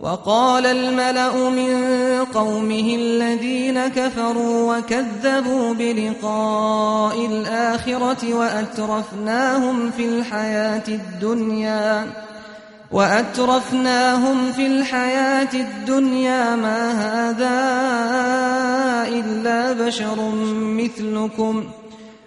وقال الملأ من قومه الذين كفروا وكذبوا بلقاء الآخرة وأترفناهم في الحياة الدنيا وأترفناهم في الحياة الدنيا ما هذا إلا بشر مثلكم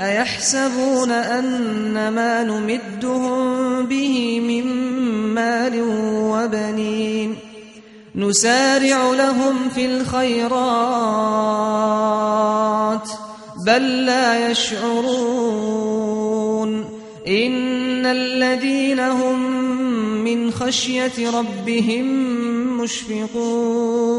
أيحسبون أن ما نمدهم به من مال وبنين نسارع لهم في الخيرات بل لا يشعرون إن الذين هم من خشية ربهم مشفقون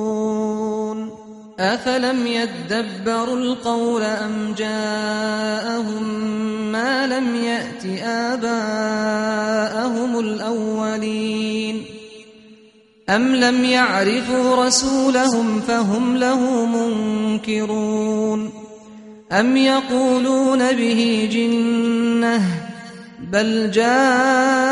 أفلم يدبروا القول أم جاءهم ما لم يأت آباءهم الأولين أم لم يعرفوا رسولهم فهم له منكرون أم يقولون به جنة بل جاءهم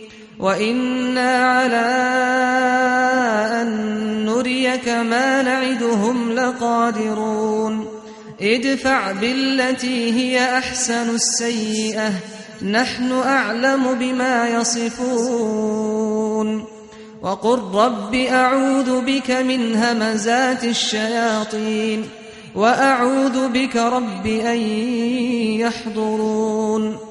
وإنا على أن نريك ما نعدهم لقادرون ادفع بالتي هي أحسن السيئة نحن أعلم بما يصفون وقل رب أعوذ بك من همزات الشياطين وأعوذ بك رب أن يحضرون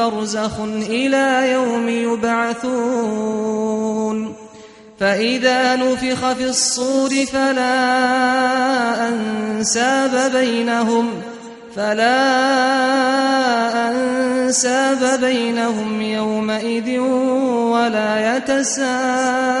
برزخ إلى يوم يبعثون فإذا نفخ في الصور فلا أنساب بينهم فلا أنساب بينهم يومئذ ولا يتساءلون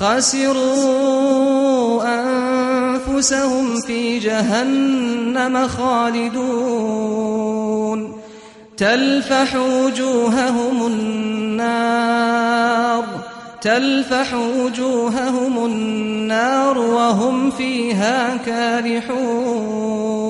خسروا أنفسهم في جهنم خالدون. تلفح وجوههم النار تلفح وجوههم النار وهم فيها كارحون.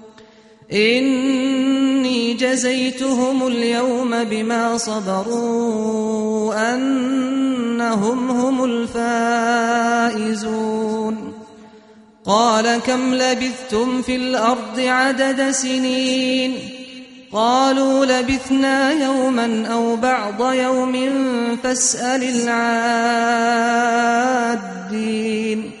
إني جزيتهم اليوم بما صبروا أنهم هم الفائزون. قال كم لبثتم في الأرض عدد سنين؟ قالوا لبثنا يوما أو بعض يوم فاسأل العادين.